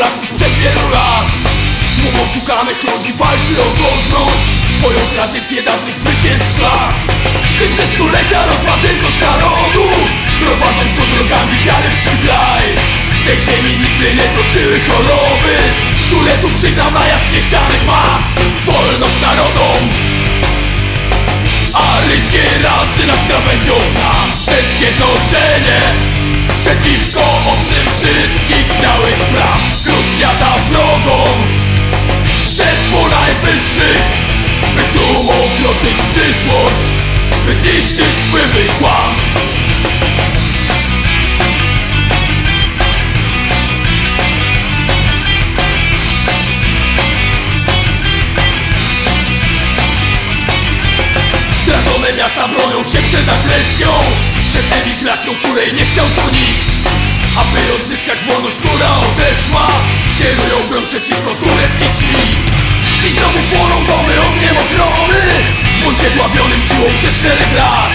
Powrotu racji sprzed wielu lat. Tłum oszukanych ludzi walczy o godność. Swoją tradycję dawnych zwycięstw szlak Tym ze stulecia rosła wielkość narodu Prowadząc go drogami wiary w swój kraj. Tej ziemi nigdy nie toczyły choroby Które tu przygnał najazd nieścianych mas. Wolność narodom Aryjskie rasy nad krawędzią dna. Przez zjednoczenie Przeciwko obcym wszystkich białych praw świata wrogom Szczepu najwyższych By z dumą kroczyć w przyszłość By zniszczyć wpływy kłamstw. Stracone miasta bronią się przed agresją Przed emigracją, której nie chciał tu nikt Aby odzyskać wolność, która odeszła. Kierują broń przeciwko tureckiej krwi Dziś znowu płoną domy ogniem ochrony. W buncie siłą przez szereg lat.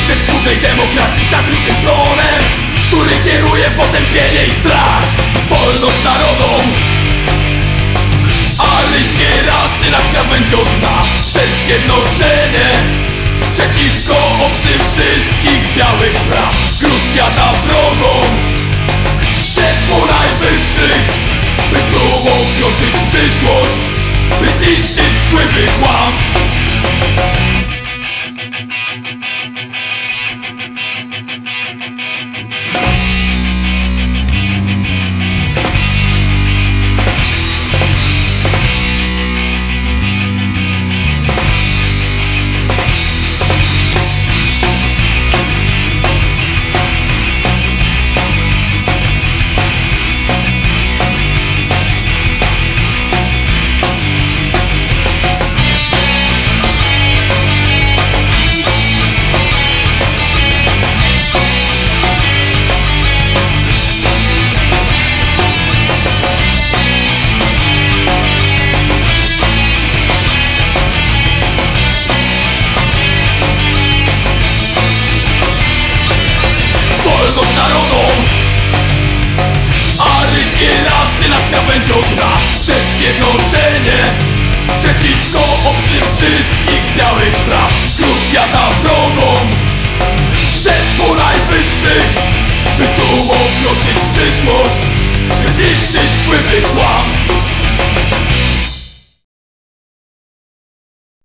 Przed skutnej demokracji zatrutym plonem Który kieruje potępienie i strach. Wolność narodom. Aryjskie rasy nad krawędzią dna. Przez zjednoczenie Przeciwko obcym wszystkich białych praw. Świata wrogom przyszłość. By zniszczyć krawędzią dna Przez Przeciwko obcym wszystkich białych praw. Gród świata wrogom Szczepu najwyższych By z dumą kroczyć w zniszczyć wpływy kłamstw